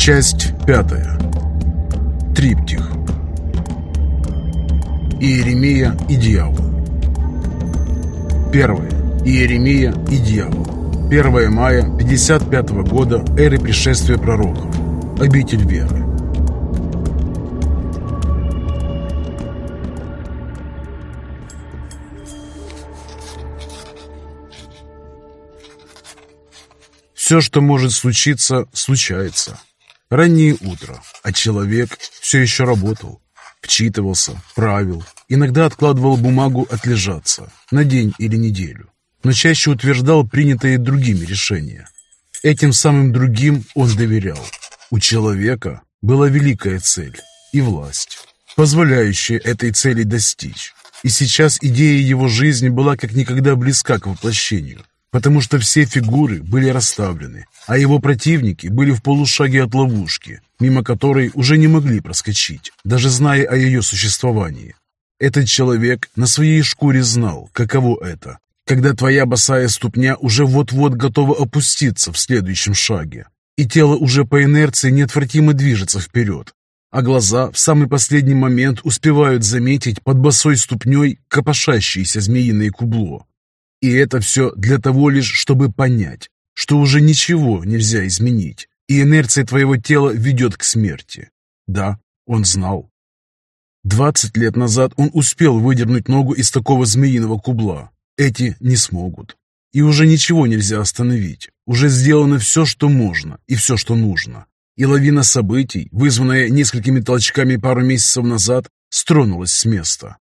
Часть пятая. Триптих. Иеремия и дьявол. Первое. Иеремия и дьявол. 1 мая 55 года эры пришествия пророков. Обитель веры. Все, что может случиться, случается. Раннее утро, а человек все еще работал. Вчитывался, правил, иногда откладывал бумагу отлежаться на день или неделю, но чаще утверждал принятые другими решения. Этим самым другим он доверял. У человека была великая цель и власть, позволяющая этой цели достичь. И сейчас идея его жизни была как никогда близка к воплощению потому что все фигуры были расставлены, а его противники были в полушаге от ловушки, мимо которой уже не могли проскочить, даже зная о ее существовании. Этот человек на своей шкуре знал, каково это, когда твоя босая ступня уже вот-вот готова опуститься в следующем шаге, и тело уже по инерции неотвратимо движется вперед, а глаза в самый последний момент успевают заметить под босой ступней копошащееся змеиное кубло, и это все для того лишь, чтобы понять, что уже ничего нельзя изменить, и инерция твоего тела ведет к смерти. Да, он знал. Двадцать лет назад он успел выдернуть ногу из такого змеиного кубла. Эти не смогут. И уже ничего нельзя остановить. Уже сделано все, что можно, и все, что нужно. И лавина событий, вызванная несколькими толчками пару месяцев назад, стронулась с места.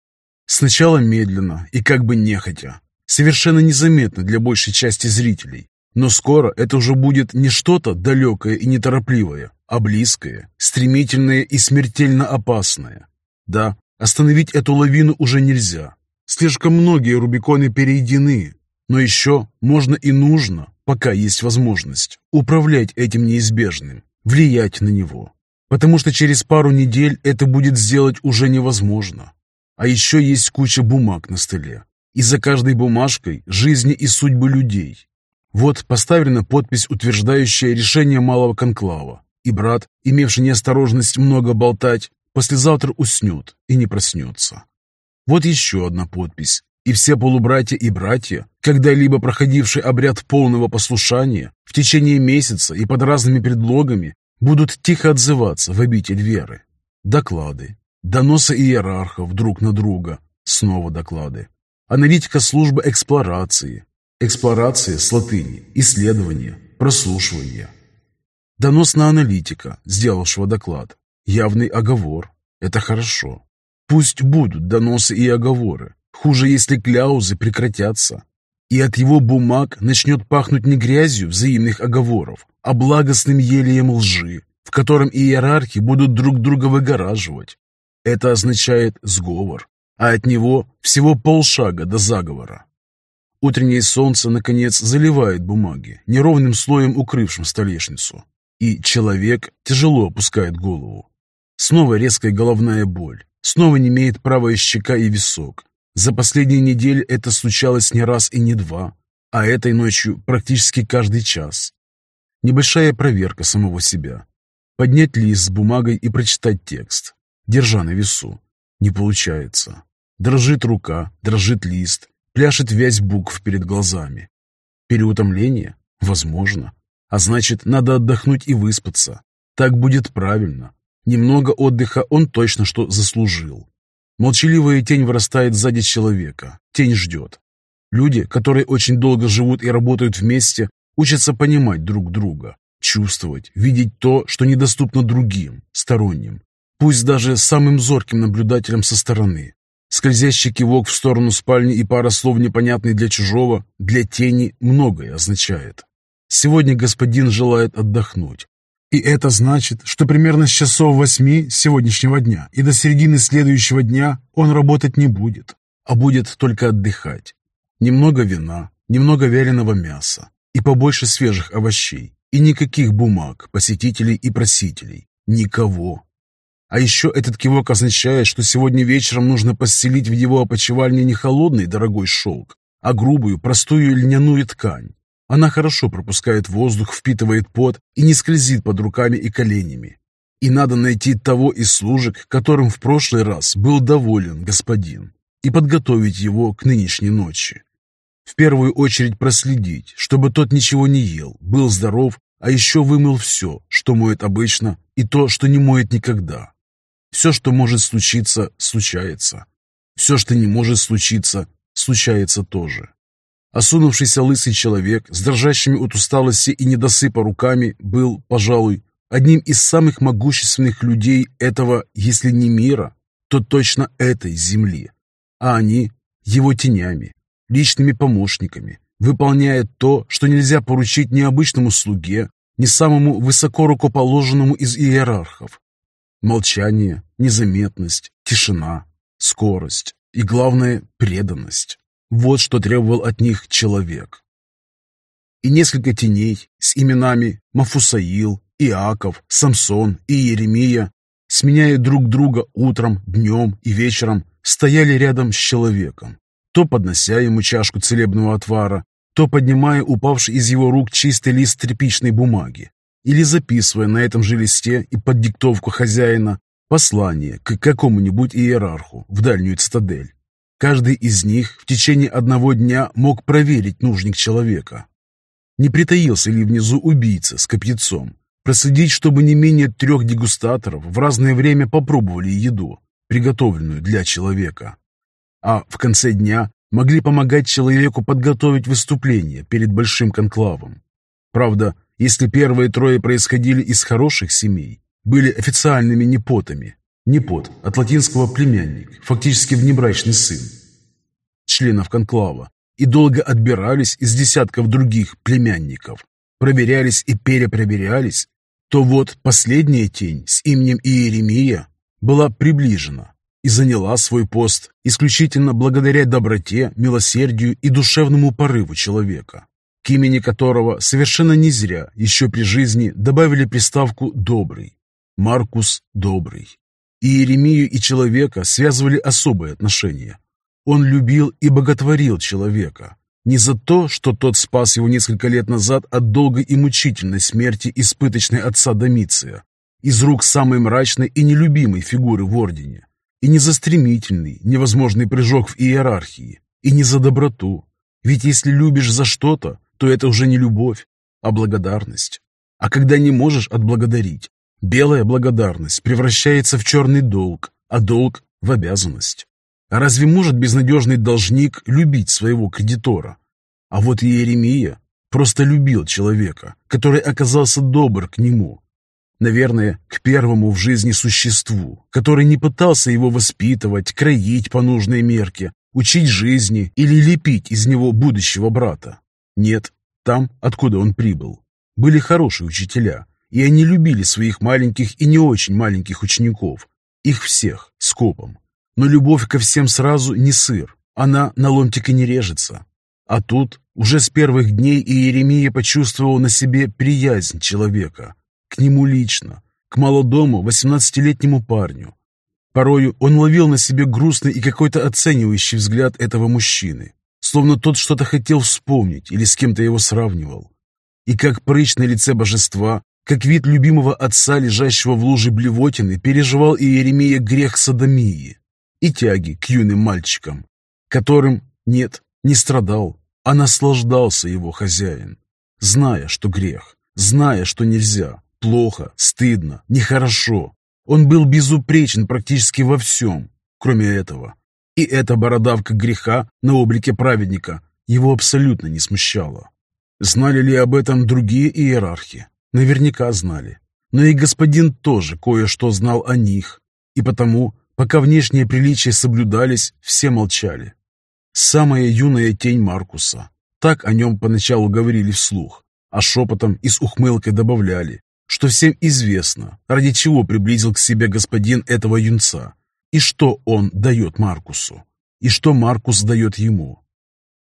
Сначала медленно и как бы нехотя, совершенно незаметно для большей части зрителей. Но скоро это уже будет не что-то далекое и неторопливое, а близкое, стремительное и смертельно опасное. Да, остановить эту лавину уже нельзя. Слишком многие Рубиконы перейдены, но еще можно и нужно, пока есть возможность, управлять этим неизбежным, влиять на него. Потому что через пару недель это будет сделать уже невозможно. А еще есть куча бумаг на столе, и за каждой бумажкой жизни и судьбы людей. Вот поставлена подпись, утверждающая решение малого конклава, и брат, имевший неосторожность много болтать, послезавтра уснет и не проснется. Вот еще одна подпись, и все полубратья и братья, когда-либо проходившие обряд полного послушания, в течение месяца и под разными предлогами, будут тихо отзываться в обитель веры. Доклады, доносы иерархов друг на друга, снова доклады, Аналитика службы эксплорации. Эксплорация с латыни. Исследование. Прослушивание. Донос на аналитика, сделавшего доклад. Явный оговор. Это хорошо. Пусть будут доносы и оговоры. Хуже, если кляузы прекратятся. И от его бумаг начнет пахнуть не грязью взаимных оговоров, а благостным елеем лжи, в котором иерархи будут друг друга выгораживать. Это означает сговор, а от него всего полшага до заговора. Утреннее солнце, наконец, заливает бумаги, неровным слоем укрывшим столешницу, и человек тяжело опускает голову. Снова резкая головная боль, снова не имеет правая щека и висок. За последние недели это случалось не раз и не два, а этой ночью практически каждый час. Небольшая проверка самого себя. Поднять лист с бумагой и прочитать текст, держа на весу. Не получается. Дрожит рука, дрожит лист, пляшет вязь букв перед глазами. Переутомление? Возможно. А значит, надо отдохнуть и выспаться. Так будет правильно. Немного отдыха он точно что заслужил. Молчаливая тень вырастает сзади человека. Тень ждет. Люди, которые очень долго живут и работают вместе, учатся понимать друг друга, чувствовать, видеть то, что недоступно другим, сторонним, пусть даже самым зорким наблюдателям со стороны. Скользящий кивок в сторону спальни и пара слов, непонятные для чужого, для тени многое означает. Сегодня господин желает отдохнуть. И это значит, что примерно с часов восьми сегодняшнего дня и до середины следующего дня он работать не будет, а будет только отдыхать. Немного вина, немного вяленого мяса и побольше свежих овощей. И никаких бумаг, посетителей и просителей. Никого. А еще этот кивок означает, что сегодня вечером нужно постелить в его опочивальне не холодный дорогой шелк, а грубую, простую льняную ткань. Она хорошо пропускает воздух, впитывает пот и не скользит под руками и коленями. И надо найти того из служек, которым в прошлый раз был доволен господин, и подготовить его к нынешней ночи. В первую очередь проследить, чтобы тот ничего не ел, был здоров, а еще вымыл все, что моет обычно, и то, что не моет никогда. Все, что может случиться, случается. Все, что не может случиться, случается тоже. Осунувшийся лысый человек с дрожащими от усталости и недосыпа руками был, пожалуй, одним из самых могущественных людей этого, если не мира, то точно этой земли. А они его тенями, личными помощниками, выполняя то, что нельзя поручить ни обычному слуге, ни самому высоко рукоположенному из иерархов. Молчание, незаметность, тишина, скорость и, главное, преданность. Вот что требовал от них человек. И несколько теней с именами Мафусаил, Иаков, Самсон и Еремия, сменяя друг друга утром, днем и вечером, стояли рядом с человеком, то поднося ему чашку целебного отвара, то поднимая упавший из его рук чистый лист тряпичной бумаги, или записывая на этом же листе и под диктовку хозяина послание к какому-нибудь иерарху в дальнюю цитадель. Каждый из них в течение одного дня мог проверить нужник человека. Не притаился ли внизу убийца с копьяцом, проследить, чтобы не менее трех дегустаторов в разное время попробовали еду, приготовленную для человека а в конце дня могли помогать человеку подготовить выступление перед большим конклавом. Правда, если первые трое происходили из хороших семей, были официальными непотами. Непот от латинского племянник, фактически внебрачный сын членов конклава, и долго отбирались из десятков других племянников, проверялись и перепроверялись, то вот последняя тень с именем Иеремия была приближена, и заняла свой пост исключительно благодаря доброте, милосердию и душевному порыву человека, к имени которого совершенно не зря еще при жизни добавили приставку «добрый». Маркус Добрый. И Иеремию и человека связывали особые отношения. Он любил и боготворил человека, не за то, что тот спас его несколько лет назад от долгой и мучительной смерти испыточной отца Домиция, из рук самой мрачной и нелюбимой фигуры в Ордене, и не за стремительный, невозможный прыжок в иерархии, и не за доброту. Ведь если любишь за что-то, то это уже не любовь, а благодарность. А когда не можешь отблагодарить, белая благодарность превращается в черный долг, а долг – в обязанность. А разве может безнадежный должник любить своего кредитора? А вот Иеремия просто любил человека, который оказался добр к нему, Наверное, к первому в жизни существу, который не пытался его воспитывать, кроить по нужной мерке, учить жизни или лепить из него будущего брата. Нет, там, откуда он прибыл, были хорошие учителя, и они любили своих маленьких и не очень маленьких учеников, их всех, скопом. Но любовь ко всем сразу не сыр, она на ломтик и не режется. А тут уже с первых дней Иеремия почувствовал на себе приязнь человека, к нему лично, к молодому, восемнадцатилетнему парню. Порою он ловил на себе грустный и какой-то оценивающий взгляд этого мужчины, словно тот что-то хотел вспомнить или с кем-то его сравнивал. И как прыщ на лице божества, как вид любимого отца, лежащего в луже блевотины, переживал Иеремия грех садомии и тяги к юным мальчикам, которым, нет, не страдал, а наслаждался его хозяин, зная, что грех, зная, что нельзя, Плохо, стыдно, нехорошо. Он был безупречен практически во всем, кроме этого. И эта бородавка греха на облике праведника его абсолютно не смущала. Знали ли об этом другие иерархи? Наверняка знали. Но и господин тоже кое-что знал о них. И потому, пока внешние приличия соблюдались, все молчали. Самая юная тень Маркуса. Так о нем поначалу говорили вслух, а шепотом и с ухмылкой добавляли, что всем известно, ради чего приблизил к себе господин этого юнца, и что он дает Маркусу, и что Маркус дает ему.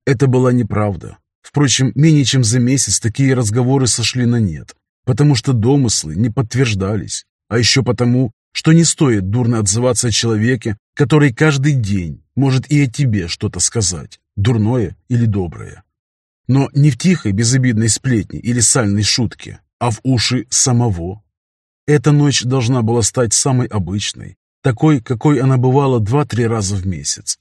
Это была неправда. Впрочем, менее чем за месяц такие разговоры сошли на нет, потому что домыслы не подтверждались, а еще потому, что не стоит дурно отзываться о человеке, который каждый день может и о тебе что-то сказать, дурное или доброе. Но не в тихой безобидной сплетне или сальной шутке, а в уши самого. Эта ночь должна была стать самой обычной, такой, какой она бывала два-три раза в месяц.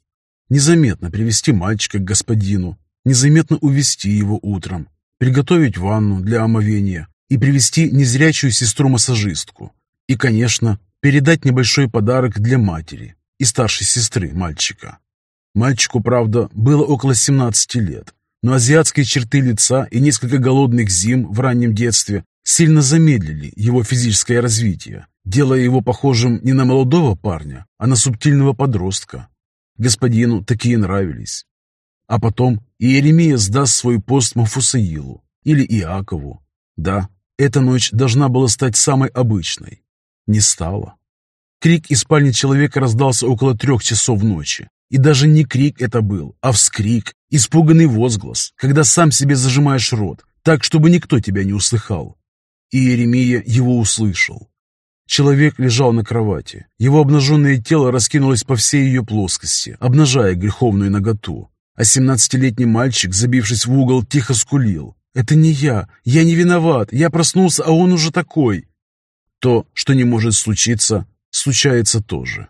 Незаметно привести мальчика к господину, незаметно увести его утром, приготовить ванну для омовения и привести незрячую сестру-массажистку. И, конечно, передать небольшой подарок для матери и старшей сестры мальчика. Мальчику, правда, было около 17 лет, но азиатские черты лица и несколько голодных зим в раннем детстве сильно замедлили его физическое развитие, делая его похожим не на молодого парня, а на субтильного подростка. Господину такие нравились. А потом Иеремия сдаст свой пост Мафусаилу или Иакову. Да, эта ночь должна была стать самой обычной. Не стала. Крик из спальни человека раздался около трех часов ночи. И даже не крик это был, а вскрик, испуганный возглас, когда сам себе зажимаешь рот, так, чтобы никто тебя не услыхал. И Иеремия его услышал. Человек лежал на кровати. Его обнаженное тело раскинулось по всей ее плоскости, обнажая греховную наготу. А семнадцатилетний мальчик, забившись в угол, тихо скулил. «Это не я! Я не виноват! Я проснулся, а он уже такой!» То, что не может случиться, случается тоже.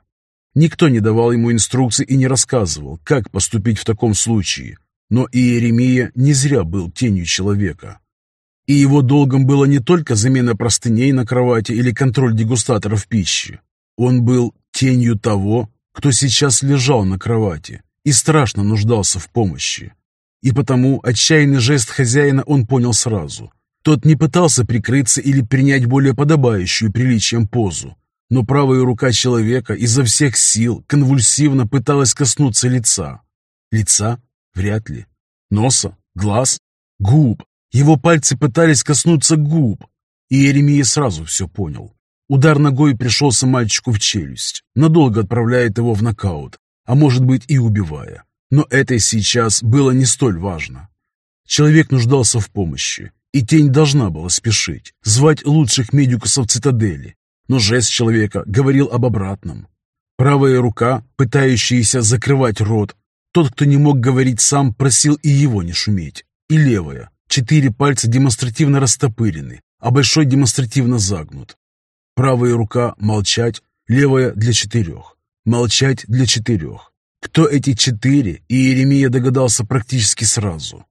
Никто не давал ему инструкций и не рассказывал, как поступить в таком случае. Но Иеремия не зря был тенью человека. И его долгом было не только замена простыней на кровати или контроль дегустаторов пищи. Он был тенью того, кто сейчас лежал на кровати и страшно нуждался в помощи. И потому отчаянный жест хозяина он понял сразу. Тот не пытался прикрыться или принять более подобающую приличием позу, но правая рука человека изо всех сил конвульсивно пыталась коснуться лица. Лица? Вряд ли. Носа? Глаз? Губ? Его пальцы пытались коснуться губ. И Еремия сразу все понял. Удар ногой пришелся мальчику в челюсть, надолго отправляет его в нокаут, а может быть и убивая. Но это сейчас было не столь важно. Человек нуждался в помощи, и тень должна была спешить, звать лучших медикусов цитадели, но жест человека говорил об обратном. Правая рука, пытающаяся закрывать рот, тот, кто не мог говорить сам, просил и его не шуметь. И левая, четыре пальца демонстративно растопырены, а большой демонстративно загнут. Правая рука – молчать, левая – для четырех. Молчать для четырех. Кто эти четыре, и Иеремия догадался практически сразу.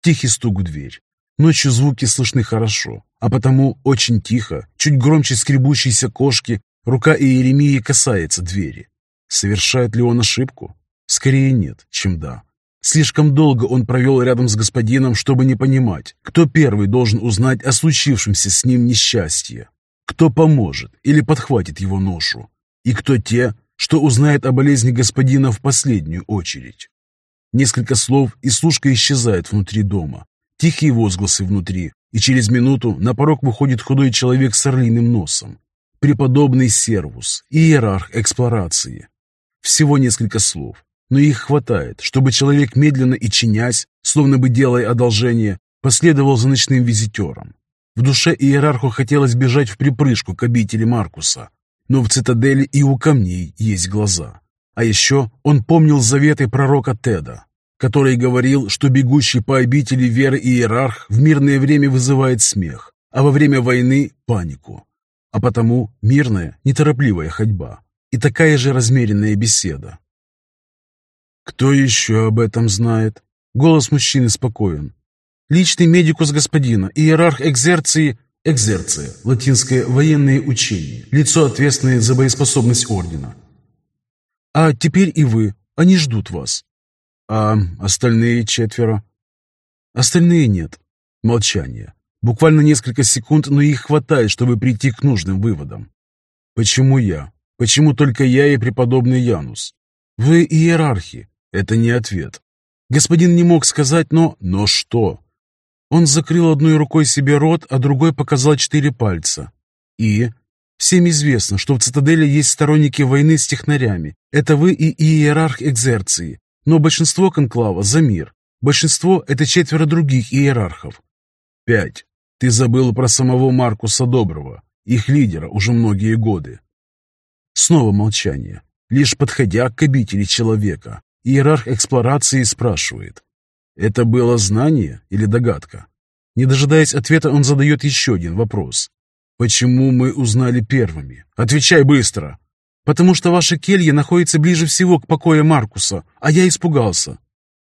Тихий стук в дверь. Ночью звуки слышны хорошо, а потому очень тихо, чуть громче скребущейся кошки, рука Иеремии касается двери. Совершает ли он ошибку? Скорее нет, чем да. Слишком долго он провел рядом с господином, чтобы не понимать, кто первый должен узнать о случившемся с ним несчастье, кто поможет или подхватит его ношу, и кто те, что узнает о болезни господина в последнюю очередь. Несколько слов, и служка исчезает внутри дома, Тихие возгласы внутри, и через минуту на порог выходит худой человек с орлиным носом. Преподобный Сервус, иерарх эксплорации. Всего несколько слов, но их хватает, чтобы человек медленно и чинясь, словно бы делая одолжение, последовал за ночным визитером. В душе иерарху хотелось бежать в припрыжку к обители Маркуса, но в цитадели и у камней есть глаза. А еще он помнил заветы пророка Теда, который говорил, что бегущий по обители веры иерарх в мирное время вызывает смех, а во время войны – панику. А потому мирная, неторопливая ходьба и такая же размеренная беседа. «Кто еще об этом знает?» Голос мужчины спокоен. «Личный медикус господина, иерарх экзерции...» Экзерция, латинское военное учение, лицо, ответственное за боеспособность ордена. «А теперь и вы, они ждут вас. А остальные четверо? Остальные нет. Молчание. Буквально несколько секунд, но их хватает, чтобы прийти к нужным выводам. Почему я? Почему только я и преподобный Янус? Вы иерархи. Это не ответ. Господин не мог сказать, но... Но что? Он закрыл одной рукой себе рот, а другой показал четыре пальца. И... Всем известно, что в цитадели есть сторонники войны с технарями. Это вы и иерарх Экзерции. Но большинство конклава за мир. Большинство – это четверо других иерархов. Пять. Ты забыл про самого Маркуса Доброго, их лидера уже многие годы. Снова молчание. Лишь подходя к обители человека, иерарх эксплорации спрашивает. Это было знание или догадка? Не дожидаясь ответа, он задает еще один вопрос. «Почему мы узнали первыми? Отвечай быстро!» «Потому что ваша келья находится ближе всего к покою Маркуса, а я испугался».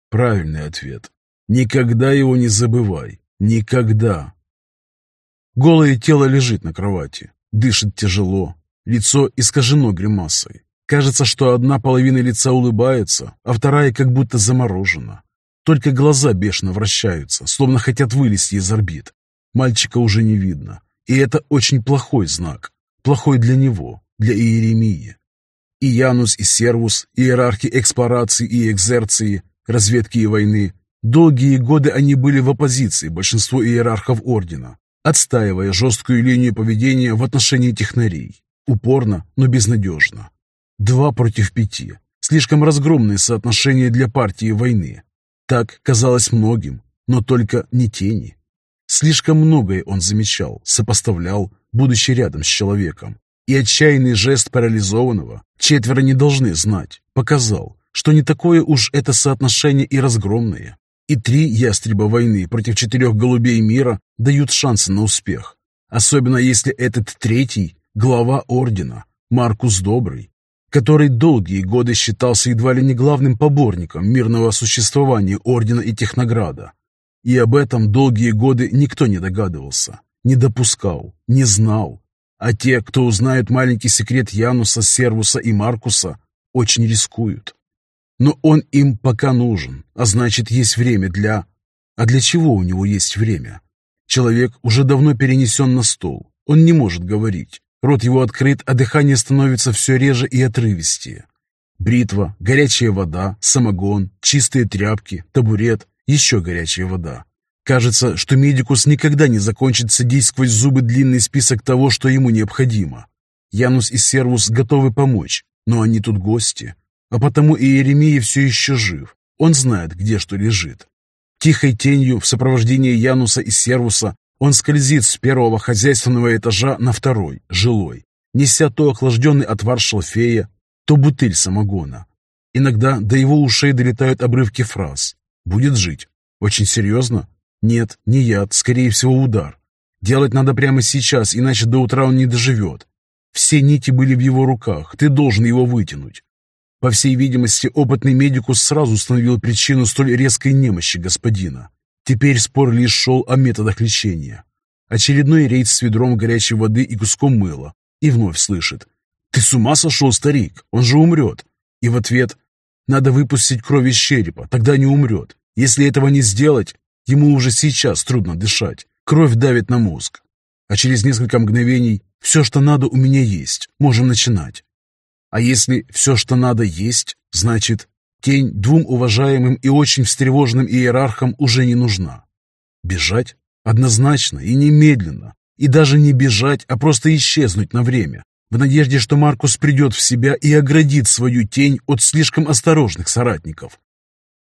Правильный ответ. Никогда его не забывай. Никогда. Голое тело лежит на кровати, дышит тяжело, лицо искажено гримасой. Кажется, что одна половина лица улыбается, а вторая как будто заморожена. Только глаза бешено вращаются, словно хотят вылезти из орбит. Мальчика уже не видно, и это очень плохой знак. Плохой для него, для Иеремии. И Янус, и Сервус, иерархи эксплорации и экзерции, разведки и войны. Долгие годы они были в оппозиции большинству иерархов Ордена, отстаивая жесткую линию поведения в отношении технарей. Упорно, но безнадежно. Два против пяти. Слишком разгромные соотношения для партии войны. Так казалось многим, но только не тени. Слишком многое он замечал, сопоставлял, будучи рядом с человеком. И отчаянный жест парализованного, четверо не должны знать, показал, что не такое уж это соотношение и разгромное. И три ястреба войны против четырех голубей мира дают шансы на успех. Особенно если этот третий – глава ордена, Маркус Добрый, который долгие годы считался едва ли не главным поборником мирного существования Ордена и Технограда. И об этом долгие годы никто не догадывался, не допускал, не знал. А те, кто узнает маленький секрет Януса, Сервуса и Маркуса, очень рискуют. Но он им пока нужен, а значит, есть время для... А для чего у него есть время? Человек уже давно перенесен на стол, он не может говорить. Рот его открыт, а дыхание становится все реже и отрывистее. Бритва, горячая вода, самогон, чистые тряпки, табурет, еще горячая вода. Кажется, что медикус никогда не закончит садить сквозь зубы длинный список того, что ему необходимо. Янус и Сервус готовы помочь, но они тут гости. А потому и Иеремия все еще жив. Он знает, где что лежит. Тихой тенью в сопровождении Януса и Сервуса он скользит с первого хозяйственного этажа на второй, жилой, неся то охлажденный отвар шалфея, то бутыль самогона. Иногда до его ушей долетают обрывки фраз. «Будет жить». «Очень серьезно?» «Нет, не яд, скорее всего удар. Делать надо прямо сейчас, иначе до утра он не доживет. Все нити были в его руках, ты должен его вытянуть». По всей видимости, опытный медикус сразу установил причину столь резкой немощи господина. Теперь спор лишь шел о методах лечения. Очередной рейд с ведром горячей воды и куском мыла. И вновь слышит. «Ты с ума сошел, старик? Он же умрет!» И в ответ «Надо выпустить кровь из черепа, тогда не умрет. Если этого не сделать, ему уже сейчас трудно дышать. Кровь давит на мозг. А через несколько мгновений «Все, что надо, у меня есть. Можем начинать». А если «все, что надо, есть», значит Тень двум уважаемым и очень встревоженным иерархам уже не нужна. Бежать? Однозначно и немедленно. И даже не бежать, а просто исчезнуть на время, в надежде, что Маркус придет в себя и оградит свою тень от слишком осторожных соратников.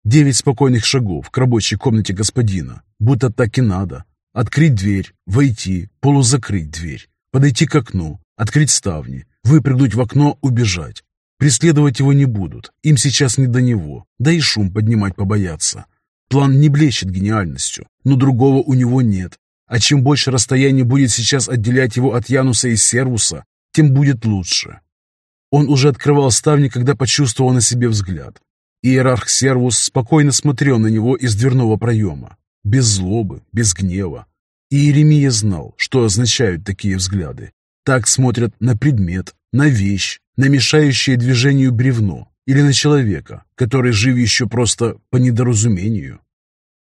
Девять спокойных шагов к рабочей комнате господина, будто так и надо. Открыть дверь, войти, полузакрыть дверь, подойти к окну, открыть ставни, выпрыгнуть в окно, убежать. Преследовать его не будут, им сейчас не до него, да и шум поднимать побоятся. План не блещет гениальностью, но другого у него нет. А чем больше расстояние будет сейчас отделять его от Януса и Сервуса, тем будет лучше. Он уже открывал ставни, когда почувствовал на себе взгляд. Иерарх Сервус спокойно смотрел на него из дверного проема, без злобы, без гнева. И Иеремия знал, что означают такие взгляды. Так смотрят на предмет, на вещь, на мешающее движению бревно или на человека, который жив еще просто по недоразумению.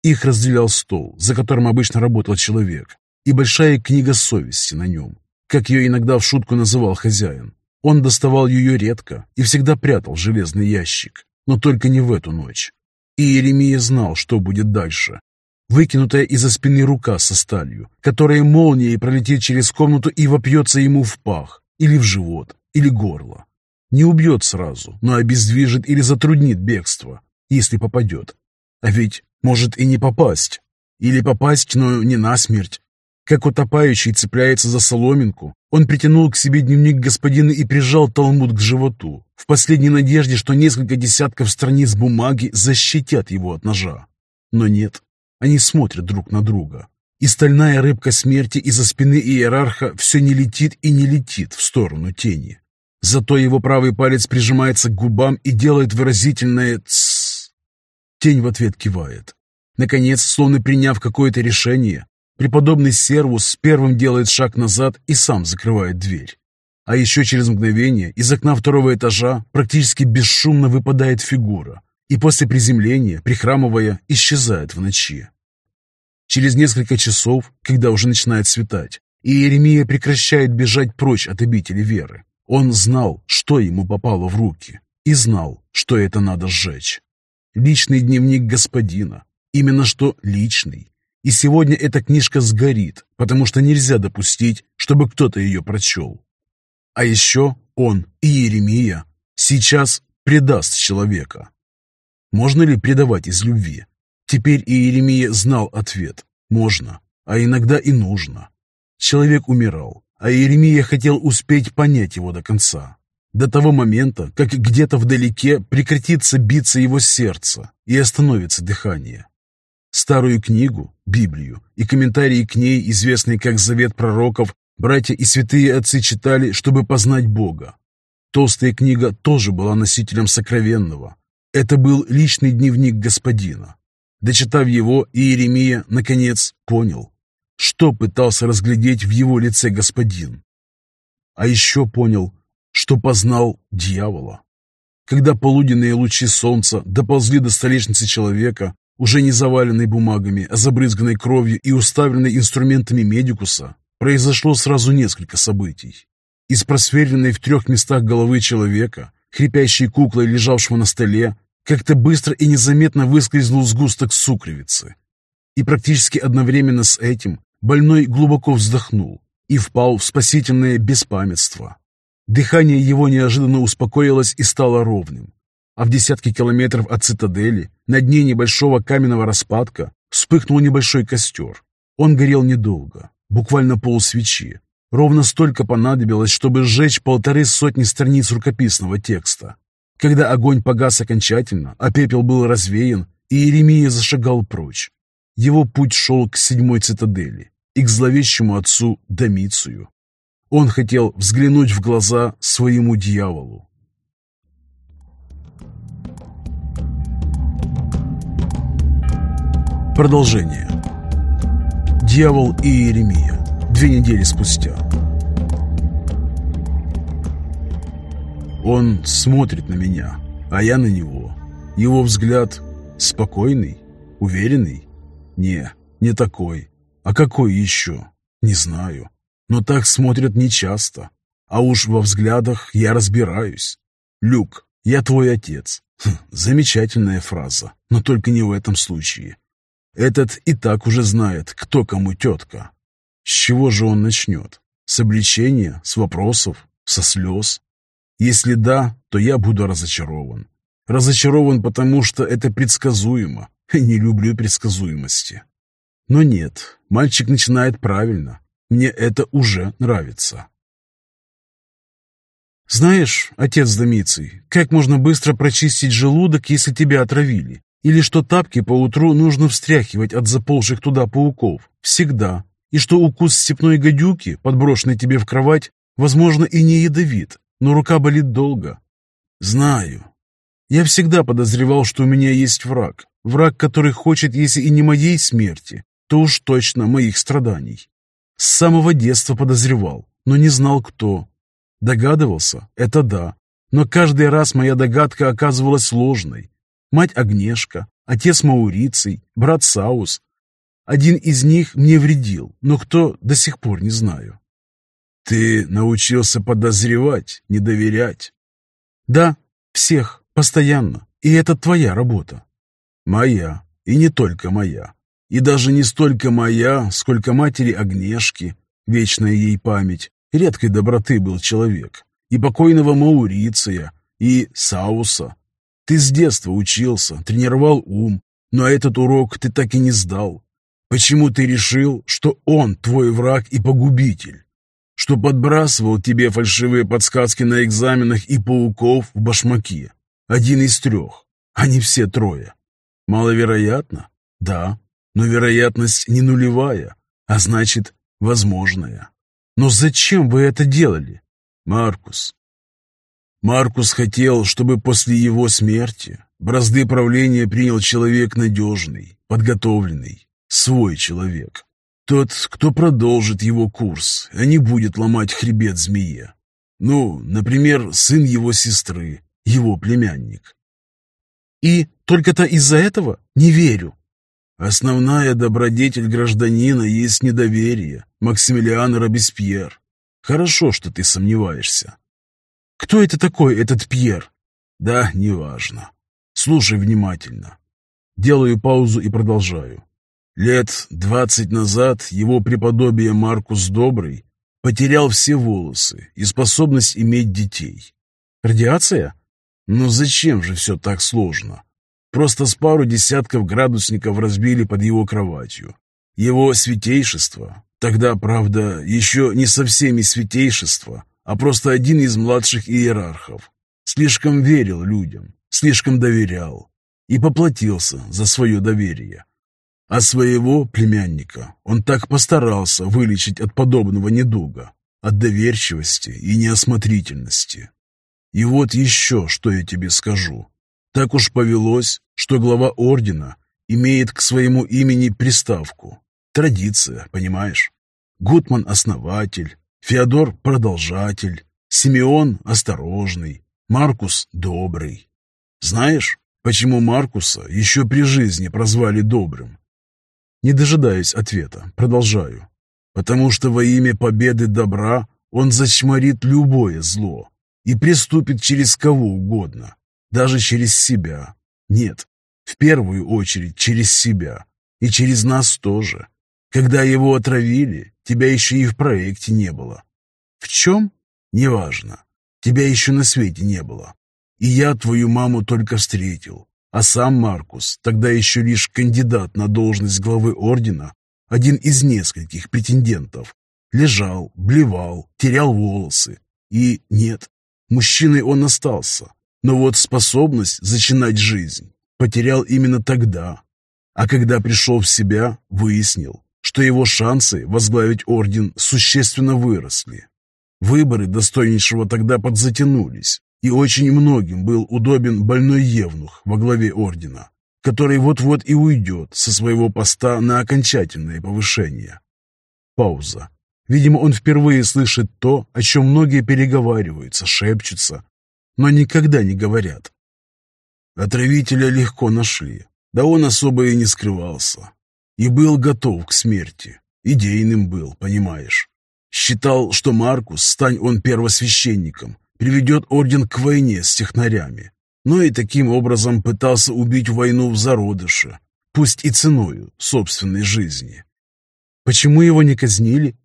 Их разделял стол, за которым обычно работал человек, и большая книга совести на нем, как ее иногда в шутку называл хозяин. Он доставал ее редко и всегда прятал железный ящик, но только не в эту ночь. И Еремия знал, что будет дальше. Выкинутая из-за спины рука со сталью, которая молнией пролетит через комнату и вопьется ему в пах или в живот, или горло. Не убьет сразу, но обездвижит или затруднит бегство, если попадет. А ведь может и не попасть. Или попасть, но не насмерть. Как утопающий цепляется за соломинку, он притянул к себе дневник господина и прижал талмуд к животу, в последней надежде, что несколько десятков страниц бумаги защитят его от ножа. Но нет, они смотрят друг на друга. И стальная рыбка смерти из-за спины иерарха все не летит и не летит в сторону тени. Зато его правый палец прижимается к губам и делает выразительное «тссс». Тень в ответ кивает. Наконец, словно приняв какое-то решение, преподобный Сервус первым делает шаг назад и сам закрывает дверь. А еще через мгновение из окна второго этажа практически бесшумно выпадает фигура и после приземления, прихрамывая, исчезает в ночи. Через несколько часов, когда уже начинает светать, и Иеремия прекращает бежать прочь от обители веры, он знал, что ему попало в руки, и знал, что это надо сжечь. Личный дневник господина, именно что личный. И сегодня эта книжка сгорит, потому что нельзя допустить, чтобы кто-то ее прочел. А еще он и Иеремия сейчас предаст человека. Можно ли предавать из любви? Теперь Иеремия знал ответ. Можно, а иногда и нужно. Человек умирал, а Иеремия хотел успеть понять его до конца. До того момента, как где-то вдалеке прекратится биться его сердце и остановится дыхание. Старую книгу, Библию, и комментарии к ней, известные как Завет пророков, Братья и святые отцы читали, чтобы познать Бога. Толстая книга тоже была носителем сокровенного. Это был личный дневник господина. Дочитав его, Иеремия, наконец, понял, что пытался разглядеть в его лице господин. А еще понял, что познал дьявола. Когда полуденные лучи солнца доползли до столешницы человека, уже не заваленной бумагами, а забрызганной кровью и уставленной инструментами медикуса, произошло сразу несколько событий. Из просверленной в трех местах головы человека, хрипящей куклой, лежавшего на столе, как-то быстро и незаметно выскользнул сгусток сукровицы. И практически одновременно с этим больной глубоко вздохнул и впал в спасительное беспамятство. Дыхание его неожиданно успокоилось и стало ровным, а в десятки километров от цитадели, на дне небольшого каменного распадка, вспыхнул небольшой костер. Он горел недолго, буквально полсвечи. Ровно столько понадобилось, чтобы сжечь полторы сотни страниц рукописного текста. Когда огонь погас окончательно, а пепел был развеян, и Иеремия зашагал прочь. Его путь шел к седьмой цитадели и к зловещему отцу Домицию. Он хотел взглянуть в глаза своему дьяволу. Продолжение. Дьявол и Иеремия. Две недели спустя. Он смотрит на меня, а я на него. Его взгляд спокойный, уверенный? Не, не такой. А какой еще? Не знаю. Но так смотрят нечасто. А уж во взглядах я разбираюсь. Люк, я твой отец. Хм, замечательная фраза, но только не в этом случае. Этот и так уже знает, кто кому тетка. С чего же он начнет? С обличения, с вопросов, со слез? Если да, то я буду разочарован. Разочарован, потому что это предсказуемо. Не люблю предсказуемости. Но нет, мальчик начинает правильно. Мне это уже нравится. Знаешь, отец Домиций, как можно быстро прочистить желудок, если тебя отравили? Или что тапки по утру нужно встряхивать от заползших туда пауков. Всегда. И что укус степной гадюки, подброшенный тебе в кровать, возможно, и не ядовит, но рука болит долго. Знаю. Я всегда подозревал, что у меня есть враг. Враг, который хочет, если и не моей смерти, то уж точно моих страданий. С самого детства подозревал, но не знал, кто. Догадывался, это да, но каждый раз моя догадка оказывалась ложной, мать Агнешка, отец Мауриций, брат Саус. Один из них мне вредил, но кто, до сих пор не знаю. Ты научился подозревать, не доверять. Да, всех, постоянно, и это твоя работа. Моя, и не только моя. И даже не столько моя, сколько матери Агнешки, вечная ей память, редкой доброты был человек, и покойного Мауриция, и Сауса, ты с детства учился, тренировал ум, но этот урок ты так и не сдал. Почему ты решил, что он твой враг и погубитель? Что подбрасывал тебе фальшивые подсказки на экзаменах и пауков в башмаке? Один из трех, а не все трое. Маловероятно. Да, но вероятность не нулевая, а значит, возможная. Но зачем вы это делали? Маркус. Маркус хотел, чтобы после его смерти бразды правления принял человек надежный, подготовленный, свой человек. Тот, кто продолжит его курс, а не будет ломать хребет змее. Ну, например, сын его сестры, его племянник. И только-то из-за этого не верю. Основная добродетель гражданина есть недоверие, Максимилиан Робеспьер. Хорошо, что ты сомневаешься. Кто это такой, этот Пьер? Да, неважно. Слушай внимательно. Делаю паузу и продолжаю. Лет двадцать назад его преподобие Маркус Добрый потерял все волосы и способность иметь детей. Радиация? Но зачем же все так сложно? Просто с пару десятков градусников разбили под его кроватью. Его святейшество, тогда, правда, еще не со всеми святейшество, а просто один из младших иерархов, слишком верил людям, слишком доверял и поплатился за свое доверие. А своего племянника он так постарался вылечить от подобного недуга, от доверчивости и неосмотрительности. И вот еще, что я тебе скажу. Так уж повелось, что глава ордена имеет к своему имени приставку. Традиция, понимаешь? Гутман – основатель, Феодор – продолжатель, Симеон – осторожный, Маркус – добрый. Знаешь, почему Маркуса еще при жизни прозвали добрым? Не дожидаясь ответа, продолжаю. Потому что во имя победы добра он зачморит любое зло и приступит через кого угодно, даже через себя. Нет, в первую очередь через себя и через нас тоже. Когда его отравили, тебя еще и в проекте не было. В чем? Неважно. Тебя еще на свете не было. И я твою маму только встретил. А сам Маркус, тогда еще лишь кандидат на должность главы ордена, один из нескольких претендентов, лежал, блевал, терял волосы. И нет, мужчиной он остался, но вот способность зачинать жизнь потерял именно тогда. А когда пришел в себя, выяснил, что его шансы возглавить орден существенно выросли. Выборы достойнейшего тогда подзатянулись, и очень многим был удобен больной евнух во главе ордена, который вот-вот и уйдет со своего поста на окончательное повышение. Пауза. Видимо, он впервые слышит то, о чем многие переговариваются, шепчутся, но никогда не говорят. Отравителя легко нашли, да он особо и не скрывался. И был готов к смерти. Идейным был, понимаешь. Считал, что Маркус, стань он первосвященником, приведет орден к войне с технарями. Но и таким образом пытался убить войну в зародыше, пусть и ценою собственной жизни. Почему его не казнили?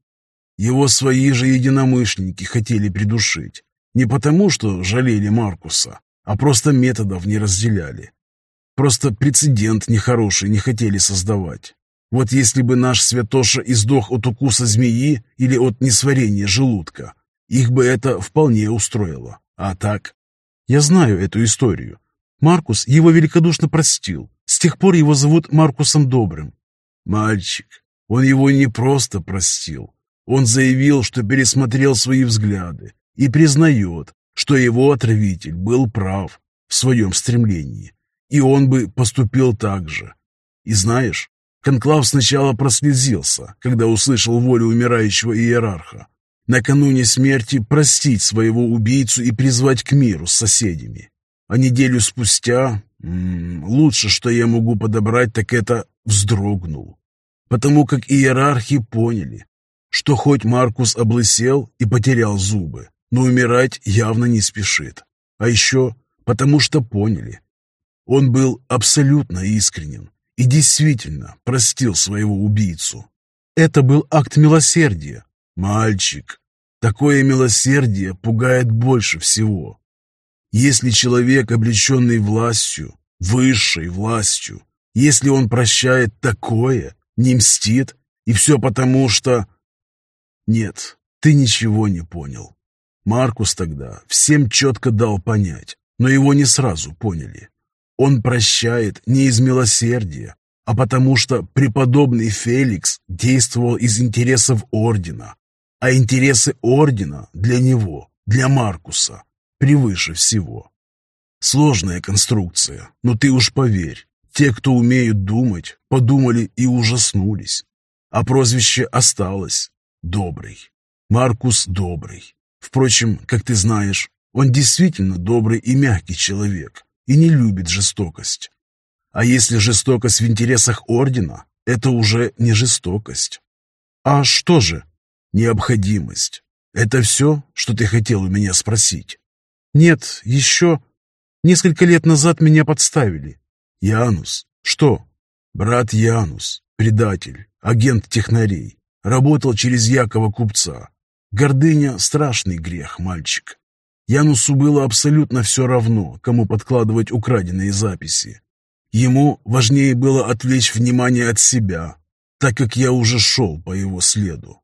Его свои же единомышленники хотели придушить. Не потому, что жалели Маркуса, а просто методов не разделяли. Просто прецедент нехороший не хотели создавать. Вот если бы наш святоша издох от укуса змеи или от несварения желудка, их бы это вполне устроило. А так? Я знаю эту историю. Маркус его великодушно простил. С тех пор его зовут Маркусом Добрым. Мальчик, он его не просто простил. Он заявил, что пересмотрел свои взгляды и признает, что его отравитель был прав в своем стремлении, и он бы поступил так же. И знаешь, Конклав сначала прослезился, когда услышал волю умирающего иерарха, накануне смерти простить своего убийцу и призвать к миру с соседями. А неделю спустя, м -м, лучше, что я могу подобрать, так это вздрогнул. Потому как иерархи поняли, что хоть Маркус облысел и потерял зубы, но умирать явно не спешит. А еще потому что поняли. Он был абсолютно искренен и действительно простил своего убийцу. Это был акт милосердия, Мальчик, такое милосердие пугает больше всего. Если человек, облеченный властью, высшей властью, если он прощает такое, не мстит, и все потому, что... Нет, ты ничего не понял. Маркус тогда всем четко дал понять, но его не сразу поняли. Он прощает не из милосердия, а потому что преподобный Феликс действовал из интересов Ордена, а интересы Ордена для него, для Маркуса, превыше всего. Сложная конструкция, но ты уж поверь, те, кто умеют думать, подумали и ужаснулись. А прозвище осталось — Добрый. Маркус Добрый. Впрочем, как ты знаешь, он действительно добрый и мягкий человек и не любит жестокость. А если жестокость в интересах Ордена, это уже не жестокость. А что же? Необходимость. Это все, что ты хотел у меня спросить? Нет, еще... Несколько лет назад меня подставили. Янус. Что? Брат Янус, предатель, агент технарей. Работал через Якова купца. Гордыня — страшный грех, мальчик. Янусу было абсолютно все равно, кому подкладывать украденные записи. Ему важнее было отвлечь внимание от себя, так как я уже шел по его следу.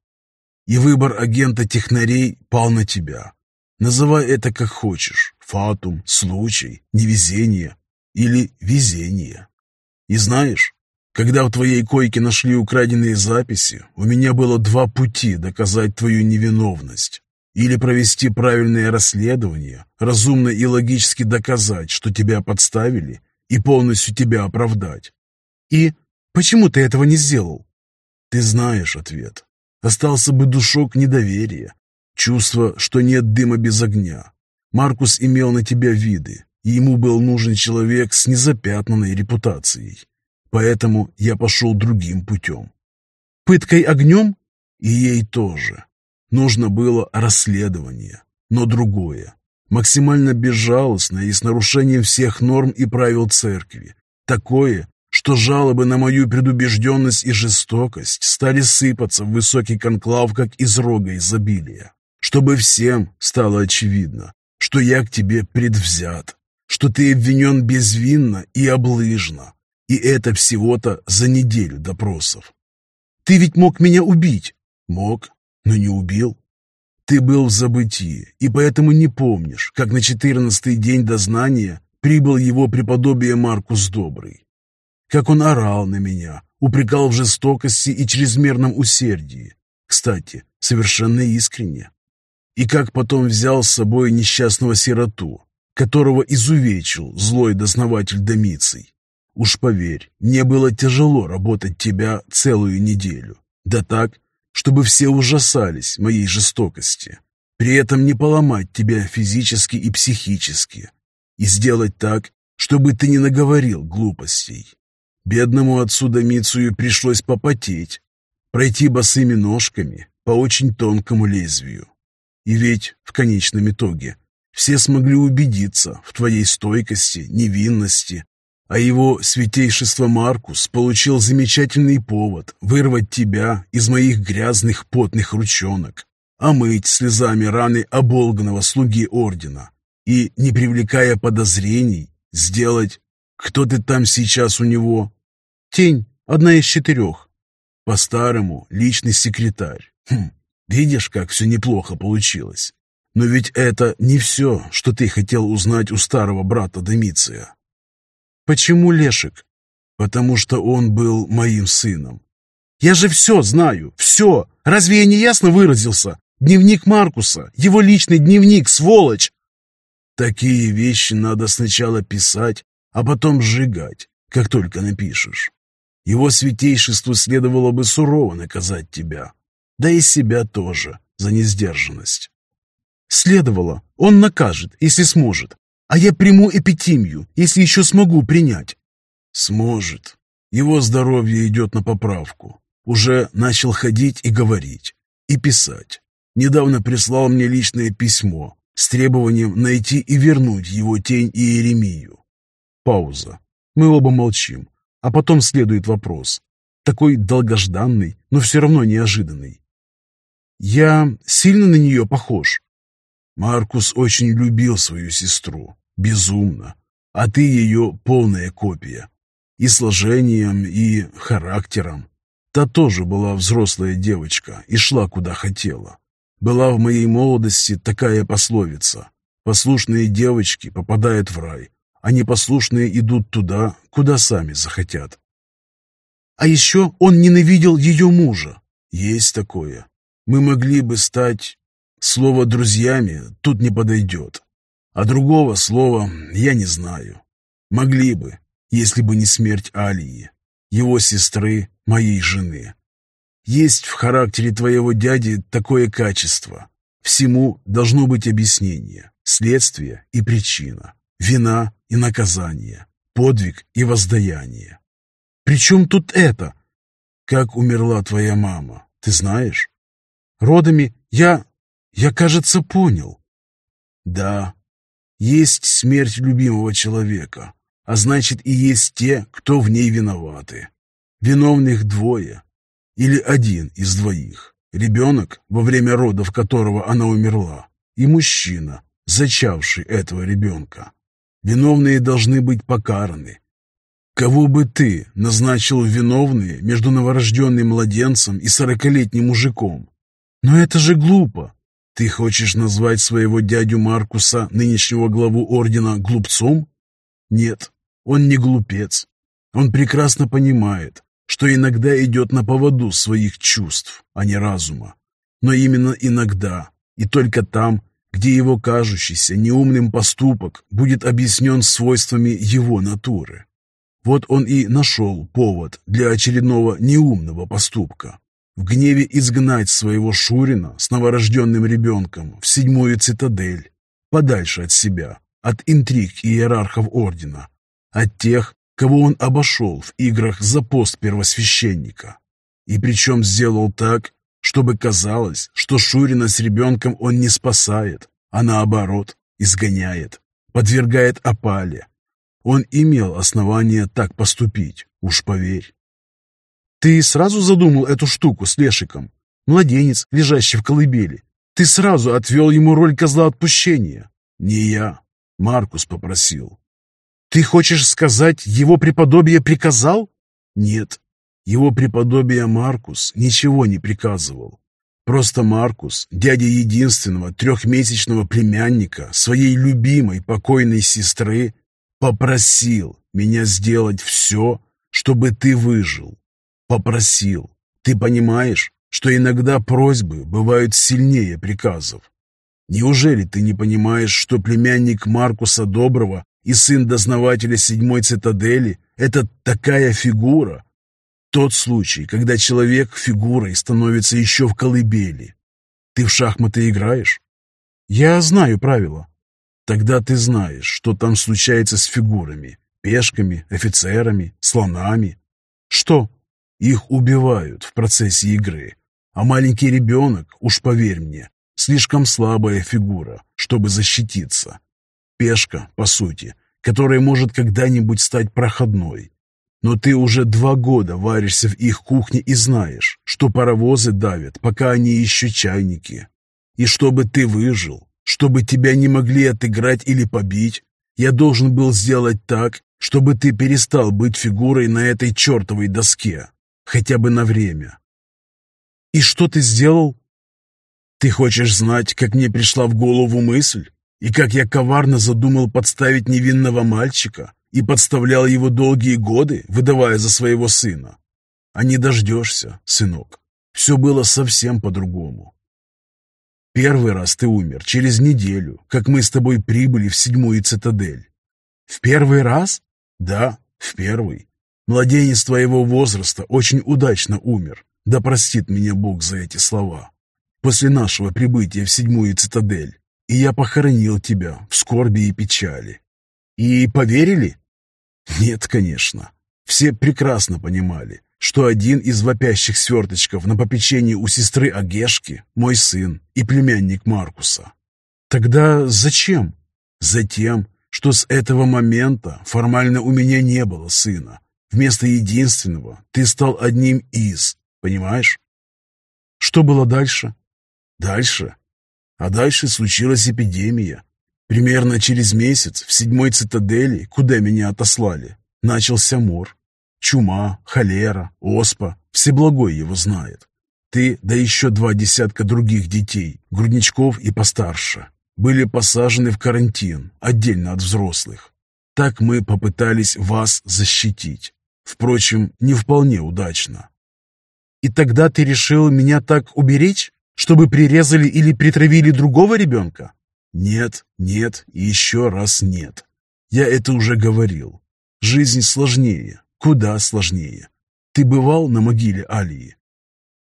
И выбор агента технарей пал на тебя. Называй это как хочешь. Фатум, случай, невезение или везение. И знаешь, когда в твоей койке нашли украденные записи, у меня было два пути доказать твою невиновность. Или провести правильное расследование, разумно и логически доказать, что тебя подставили, и полностью тебя оправдать. И почему ты этого не сделал? Ты знаешь ответ. Остался бы душок недоверия, чувство, что нет дыма без огня. Маркус имел на тебя виды, и ему был нужен человек с незапятнанной репутацией. Поэтому я пошел другим путем. Пыткой огнем? И ей тоже. Нужно было расследование, но другое максимально безжалостное и с нарушением всех норм и правил церкви. Такое, что жалобы на мою предубежденность и жестокость стали сыпаться в высокий конклав, как из рога изобилия. Чтобы всем стало очевидно, что я к тебе предвзят, что ты обвинен безвинно и облыжно, и это всего-то за неделю допросов. Ты ведь мог меня убить. Мог, но не убил. Ты был в забытии, и поэтому не помнишь, как на четырнадцатый день дознания прибыл его преподобие Маркус Добрый. Как он орал на меня, упрекал в жестокости и чрезмерном усердии. Кстати, совершенно искренне. И как потом взял с собой несчастного сироту, которого изувечил злой дознаватель Домицей. Уж поверь, мне было тяжело работать тебя целую неделю. Да так, чтобы все ужасались моей жестокости, при этом не поломать тебя физически и психически, и сделать так, чтобы ты не наговорил глупостей. Бедному отцу Домицию пришлось попотеть, пройти босыми ножками по очень тонкому лезвию. И ведь, в конечном итоге, все смогли убедиться в твоей стойкости, невинности а его святейшество Маркус получил замечательный повод вырвать тебя из моих грязных потных ручонок, омыть слезами раны оболганного слуги ордена и, не привлекая подозрений, сделать... Кто ты там сейчас у него? Тень, одна из четырех. По-старому, личный секретарь. Хм, видишь, как все неплохо получилось. Но ведь это не все, что ты хотел узнать у старого брата Домиция. Почему Лешик? Потому что он был моим сыном. Я же все знаю, все. Разве я не ясно выразился? Дневник Маркуса, его личный дневник, сволочь. Такие вещи надо сначала писать, а потом сжигать, как только напишешь. Его святейшеству следовало бы сурово наказать тебя, да и себя тоже за несдержанность. Следовало, он накажет, если сможет, а я приму эпитимию, если еще смогу принять. Сможет. Его здоровье идет на поправку. Уже начал ходить и говорить, и писать. Недавно прислал мне личное письмо с требованием найти и вернуть его тень и Иеремию. Пауза. Мы оба молчим, а потом следует вопрос. Такой долгожданный, но все равно неожиданный. Я сильно на нее похож? Маркус очень любил свою сестру, безумно, а ты ее полная копия. И сложением, и характером. Та тоже была взрослая девочка и шла куда хотела. Была в моей молодости такая пословица. Послушные девочки попадают в рай, а непослушные идут туда, куда сами захотят. А еще он ненавидел ее мужа. Есть такое. Мы могли бы стать... Слово «друзьями» тут не подойдет. А другого слова я не знаю. Могли бы, если бы не смерть Алии, его сестры, моей жены. Есть в характере твоего дяди такое качество. Всему должно быть объяснение, следствие и причина, вина и наказание, подвиг и воздаяние. При чем тут это? Как умерла твоя мама, ты знаешь? Родами я... я, кажется, понял. Да, есть смерть любимого человека, а значит и есть те, кто в ней виноваты. Виновных двое, или один из двоих. Ребенок, во время родов которого она умерла, и мужчина, зачавший этого ребенка. Виновные должны быть покараны. Кого бы ты назначил виновные между новорожденным младенцем и сорокалетним мужиком? Но это же глупо. Ты хочешь назвать своего дядю Маркуса, нынешнего главу ордена, глупцом? Нет, он не глупец. Он прекрасно понимает, что иногда идет на поводу своих чувств, а не разума. Но именно иногда, и только там, где его кажущийся неумным поступок будет объяснен свойствами его натуры. Вот он и нашел повод для очередного неумного поступка. В гневе изгнать своего Шурина с новорожденным ребенком в седьмую цитадель, подальше от себя, от интриг иерархов ордена, от тех, кого он обошел в играх за пост первосвященника. И причем сделал так, чтобы казалось, что Шурина с ребенком он не спасает, а наоборот, изгоняет, подвергает опале. Он имел основания так поступить, уж поверь. Ты сразу задумал эту штуку с Лешиком? Младенец, лежащий в колыбели. Ты сразу отвел ему роль козла отпущения. Не я. Маркус попросил. Ты хочешь сказать, его преподобие приказал? Нет, его преподобие Маркус ничего не приказывал. Просто Маркус, дядя единственного трехмесячного племянника своей любимой покойной сестры, попросил меня сделать все, чтобы ты выжил. Попросил. Ты понимаешь, что иногда просьбы бывают сильнее приказов? Неужели ты не понимаешь, что племянник Маркуса Доброго и сын дознавателя седьмой цитадели — это такая фигура. Тот случай, когда человек фигурой становится еще в колыбели. Ты в шахматы играешь? Я знаю правила. Тогда ты знаешь, что там случается с фигурами, пешками, офицерами, слонами. Что? Их убивают в процессе игры. А маленький ребенок, уж поверь мне, слишком слабая фигура, чтобы защититься. Пешка, по сути, которая может когда-нибудь стать проходной. Но ты уже два года варишься в их кухне и знаешь, что паровозы давят, пока они еще чайники. И чтобы ты выжил, чтобы тебя не могли отыграть или побить, я должен был сделать так, чтобы ты перестал быть фигурой на этой чертовой доске, хотя бы на время. И что ты сделал? Ты хочешь знать, как мне пришла в голову мысль? И как я коварно задумал подставить невинного мальчика и подставлял его долгие годы, выдавая за своего сына. А не дождешься, сынок. Все было совсем по-другому. Первый раз ты умер через неделю, как мы с тобой прибыли в седьмую цитадель. В первый раз? Да, в первый. Младенец твоего возраста очень удачно умер. Да простит меня Бог за эти слова. После нашего прибытия в седьмую цитадель и я похоронил тебя в скорби и печали. И поверили? Нет, конечно. Все прекрасно понимали, что один из вопящих сверточков на попечении у сестры Агешки – мой сын и племянник Маркуса. Тогда зачем? Затем, что с этого момента формально у меня не было сына. Вместо единственного ты стал одним из, понимаешь? Что было дальше? Дальше а дальше случилась эпидемия. Примерно через месяц в седьмой цитадели, куда меня отослали, начался мор. Чума, холера, оспа, всеблагой его знает. Ты, да еще два десятка других детей, грудничков и постарше, были посажены в карантин, отдельно от взрослых. Так мы попытались вас защитить. Впрочем, не вполне удачно. И тогда ты решил меня так уберечь, чтобы прирезали или притравили другого ребенка? Нет, нет и еще раз нет. Я это уже говорил. Жизнь сложнее, куда сложнее. Ты бывал на могиле Алии?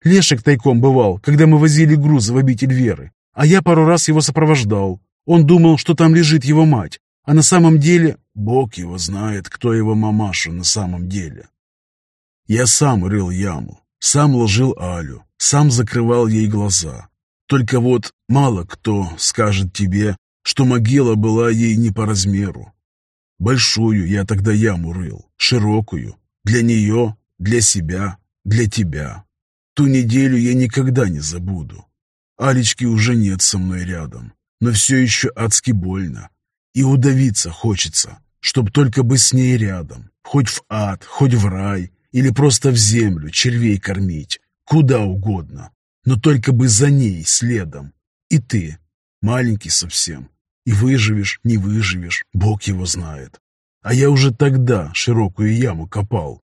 Лешек тайком бывал, когда мы возили грузы в обитель Веры, а я пару раз его сопровождал. Он думал, что там лежит его мать, а на самом деле Бог его знает, кто его мамаша на самом деле. Я сам рыл яму, сам ложил Алю, сам закрывал ей глаза. Только вот мало кто скажет тебе, что могила была ей не по размеру. Большую я тогда яму рыл, широкую, для нее, для себя, для тебя. Ту неделю я никогда не забуду. Алечки уже нет со мной рядом, но все еще адски больно. И удавиться хочется, чтоб только бы с ней рядом, хоть в ад, хоть в рай, или просто в землю червей кормить, куда угодно, но только бы за ней следом. И ты, маленький совсем, и выживешь, не выживешь, Бог его знает. А я уже тогда широкую яму копал.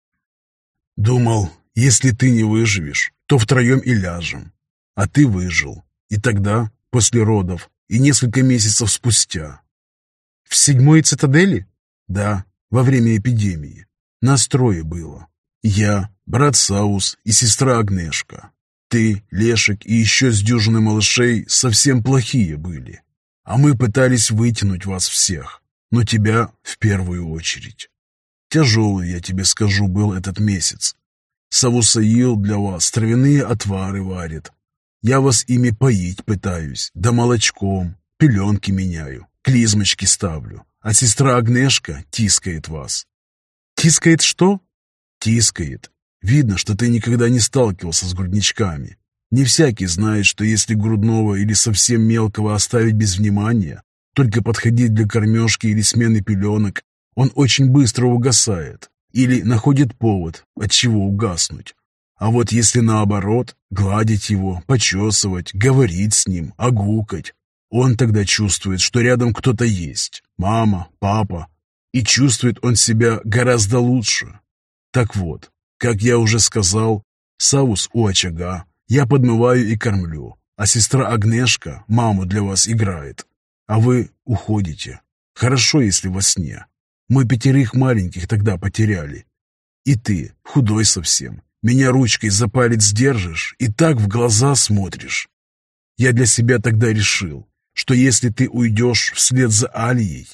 Думал, если ты не выживешь, то втроем и ляжем. А ты выжил. И тогда, после родов, и несколько месяцев спустя. В седьмой цитадели? Да, во время эпидемии. Настрое было. Я, брат Саус и сестра Агнешка. Ты, Лешек и еще с дюжиной малышей совсем плохие были. А мы пытались вытянуть вас всех, но тебя в первую очередь. Тяжелый, я тебе скажу, был этот месяц. Савусаил для вас травяные отвары варит. Я вас ими поить пытаюсь, да молочком, пеленки меняю, клизмочки ставлю, а сестра Агнешка тискает вас. Тискает что? Тискает. Видно, что ты никогда не сталкивался с грудничками. Не всякий знает, что если грудного или совсем мелкого оставить без внимания, только подходить для кормежки или смены пеленок, он очень быстро угасает или находит повод, от чего угаснуть. А вот если наоборот, гладить его, почесывать, говорить с ним, огукать, он тогда чувствует, что рядом кто-то есть, мама, папа, и чувствует он себя гораздо лучше, так вот, как я уже сказал, Саус у очага, я подмываю и кормлю, а сестра Агнешка маму для вас играет, а вы уходите. Хорошо, если во сне. Мы пятерых маленьких тогда потеряли. И ты, худой совсем, меня ручкой за палец держишь и так в глаза смотришь. Я для себя тогда решил, что если ты уйдешь вслед за Алией,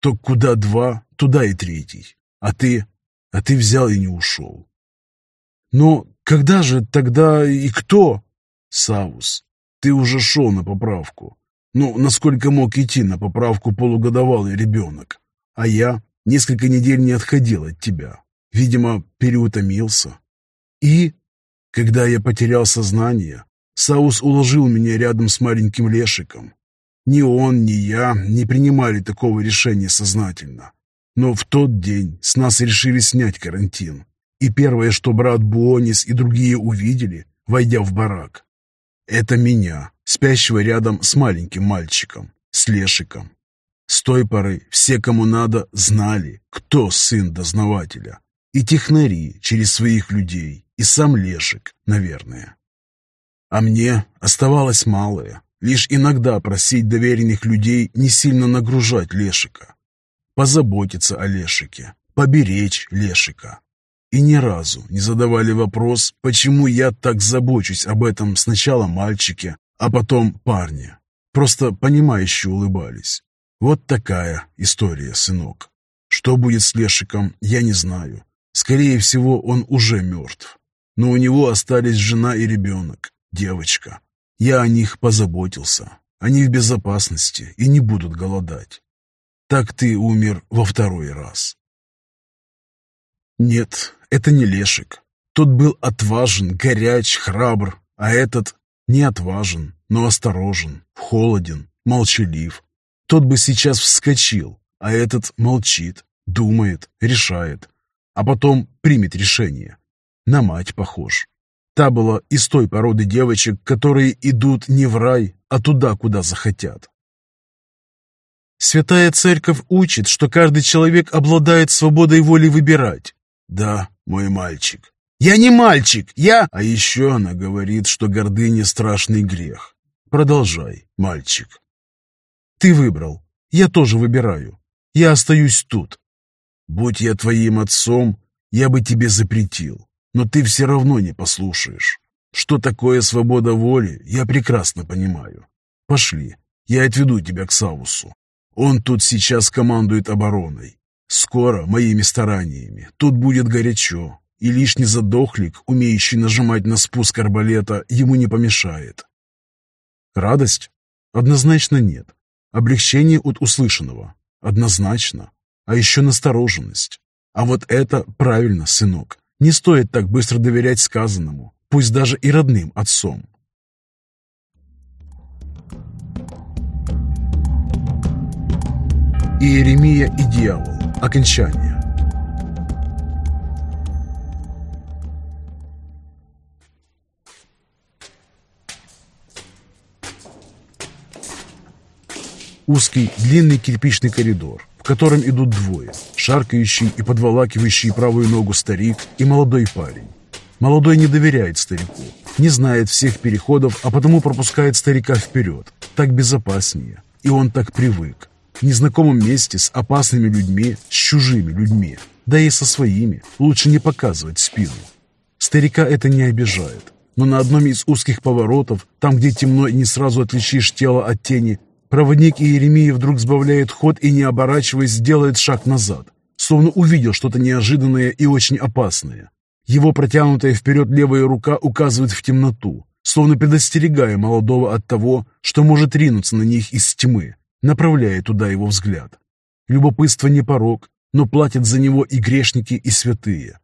то куда два, туда и третий. А ты а ты взял и не ушел. Но когда же тогда и кто? Савус, ты уже шел на поправку. Ну, насколько мог идти на поправку полугодовалый ребенок. А я несколько недель не отходил от тебя. Видимо, переутомился. И, когда я потерял сознание, Саус уложил меня рядом с маленьким Лешиком. Ни он, ни я не принимали такого решения сознательно. Но в тот день с нас решили снять карантин. И первое, что брат Буонис и другие увидели, войдя в барак, это меня, спящего рядом с маленьким мальчиком, с Лешиком. С той поры все, кому надо, знали, кто сын дознавателя. И технари через своих людей, и сам Лешик, наверное. А мне оставалось малое, лишь иногда просить доверенных людей не сильно нагружать Лешика позаботиться о Лешике, поберечь Лешика. И ни разу не задавали вопрос, почему я так забочусь об этом сначала мальчике, а потом парне. Просто понимающе улыбались. Вот такая история, сынок. Что будет с Лешиком, я не знаю. Скорее всего, он уже мертв. Но у него остались жена и ребенок, девочка. Я о них позаботился. Они в безопасности и не будут голодать. Так ты умер во второй раз. Нет, это не Лешик. Тот был отважен, горяч, храбр, а этот не отважен, но осторожен, холоден, молчалив. Тот бы сейчас вскочил, а этот молчит, думает, решает, а потом примет решение. На мать похож. Та была из той породы девочек, которые идут не в рай, а туда, куда захотят. Святая Церковь учит, что каждый человек обладает свободой воли выбирать. Да, мой мальчик. Я не мальчик, я... А еще она говорит, что гордыня страшный грех. Продолжай, мальчик. Ты выбрал. Я тоже выбираю. Я остаюсь тут. Будь я твоим отцом, я бы тебе запретил. Но ты все равно не послушаешь. Что такое свобода воли, я прекрасно понимаю. Пошли, я отведу тебя к Саусу. Он тут сейчас командует обороной. Скоро, моими стараниями, тут будет горячо, и лишний задохлик, умеющий нажимать на спуск арбалета, ему не помешает. Радость? Однозначно нет. Облегчение от услышанного? Однозначно. А еще настороженность. А вот это правильно, сынок. Не стоит так быстро доверять сказанному, пусть даже и родным отцом. Иеремия и дьявол. Окончание. Узкий, длинный кирпичный коридор, котором идут двое, шаркающий и подволакивающий правую ногу старик и молодой парень. Молодой не доверяет старику, не знает всех переходов, а потому пропускает старика вперед. Так безопаснее. И он так привык. В незнакомом месте с опасными людьми, с чужими людьми, да и со своими, лучше не показывать спину. Старика это не обижает. Но на одном из узких поворотов, там, где темно и не сразу отличишь тело от тени, проводник Иеремии вдруг сбавляет ход и, не оборачиваясь, делает шаг назад, словно увидел что-то неожиданное и очень опасное. Его протянутая вперед левая рука указывает в темноту, словно предостерегая молодого от того, что может ринуться на них из тьмы, направляя туда его взгляд. Любопытство не порог, но платят за него и грешники, и святые.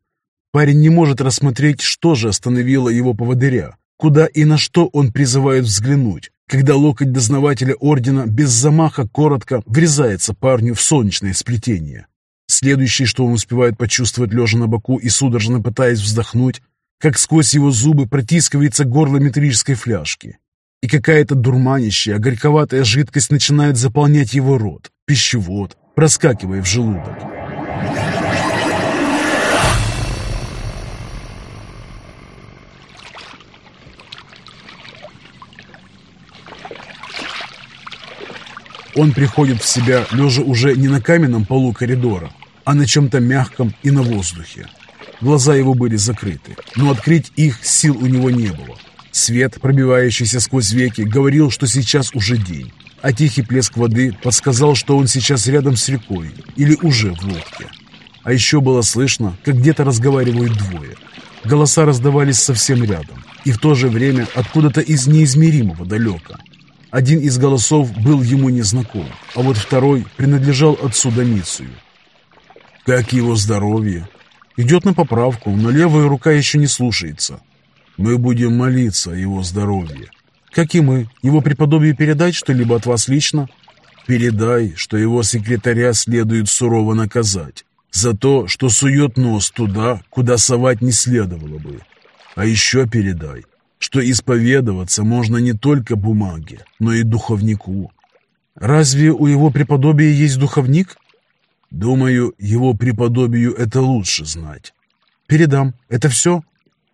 Парень не может рассмотреть, что же остановило его поводыря, куда и на что он призывает взглянуть, когда локоть дознавателя ордена без замаха коротко врезается парню в солнечное сплетение. Следующее, что он успевает почувствовать, лежа на боку и судорожно пытаясь вздохнуть, как сквозь его зубы протискивается горло метрической фляжки, и какая-то дурманящая, горьковатая жидкость начинает заполнять его рот, пищевод, проскакивая в желудок. Он приходит в себя, лежа уже не на каменном полу коридора, а на чем-то мягком и на воздухе. Глаза его были закрыты, но открыть их сил у него не было. Свет, пробивающийся сквозь веки, говорил, что сейчас уже день, а тихий плеск воды подсказал, что он сейчас рядом с рекой или уже в лодке. А еще было слышно, как где-то разговаривают двое. Голоса раздавались совсем рядом, и в то же время откуда-то из неизмеримого далека – один из голосов был ему незнаком, а вот второй принадлежал отцу Домицию. Как его здоровье? Идет на поправку, но левая рука еще не слушается. Мы будем молиться о его здоровье. Как и мы. Его преподобие передать что-либо от вас лично? Передай, что его секретаря следует сурово наказать за то, что сует нос туда, куда совать не следовало бы. А еще передай, что исповедоваться можно не только бумаге, но и духовнику. Разве у его преподобия есть духовник? Думаю, его преподобию это лучше знать. Передам. Это все?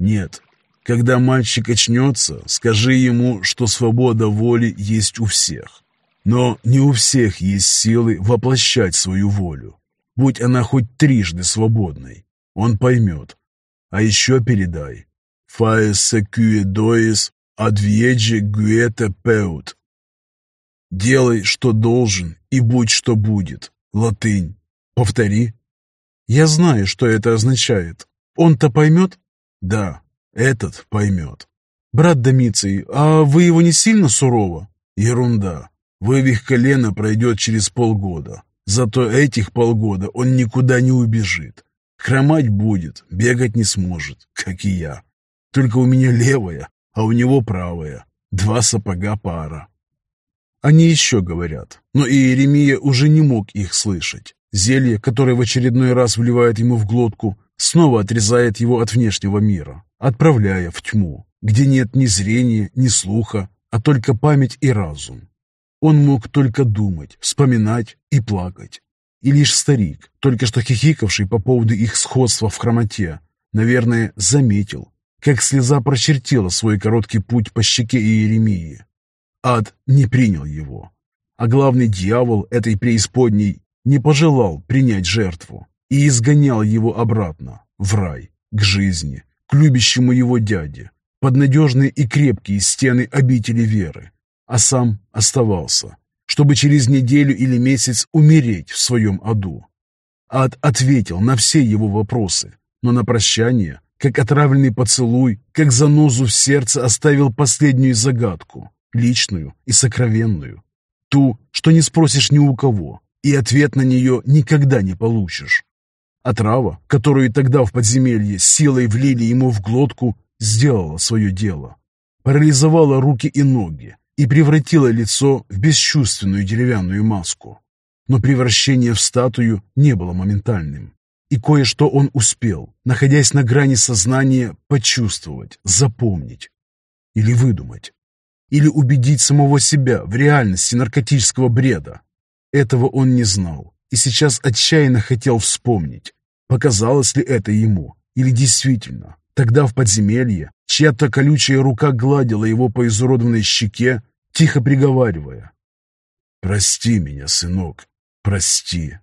Нет. Когда мальчик очнется, скажи ему, что свобода воли есть у всех. Но не у всех есть силы воплощать свою волю. Будь она хоть трижды свободной, он поймет. А еще передай, Фаеса кюедоис адвьеджи гуэта пеут. Делай, что должен, и будь, что будет. Латынь. Повтори. Я знаю, что это означает. Он-то поймет? Да, этот поймет. Брат Домиций, а вы его не сильно сурово? Ерунда. Вывих колена пройдет через полгода. Зато этих полгода он никуда не убежит. Хромать будет, бегать не сможет, как и я. Только у меня левая, а у него правая. Два сапога пара. Они еще говорят, но Иеремия уже не мог их слышать. Зелье, которое в очередной раз вливает ему в глотку, снова отрезает его от внешнего мира, отправляя в тьму, где нет ни зрения, ни слуха, а только память и разум. Он мог только думать, вспоминать и плакать. И лишь старик, только что хихикавший по поводу их сходства в хромоте, наверное, заметил, как слеза прочертила свой короткий путь по щеке Иеремии. Ад не принял его, а главный дьявол этой преисподней не пожелал принять жертву и изгонял его обратно, в рай, к жизни, к любящему его дяде, под надежные и крепкие стены обители веры, а сам оставался, чтобы через неделю или месяц умереть в своем аду. Ад ответил на все его вопросы, но на прощание, как отравленный поцелуй, как занозу в сердце оставил последнюю загадку, личную и сокровенную, ту, что не спросишь ни у кого, и ответ на нее никогда не получишь. Отрава, которую тогда в подземелье силой влили ему в глотку, сделала свое дело. Парализовала руки и ноги и превратила лицо в бесчувственную деревянную маску. Но превращение в статую не было моментальным. И кое-что он успел, находясь на грани сознания, почувствовать, запомнить или выдумать. Или убедить самого себя в реальности наркотического бреда. Этого он не знал и сейчас отчаянно хотел вспомнить, показалось ли это ему, или действительно, тогда в подземелье чья-то колючая рука гладила его по изуродованной щеке, тихо приговаривая. «Прости меня, сынок, прости».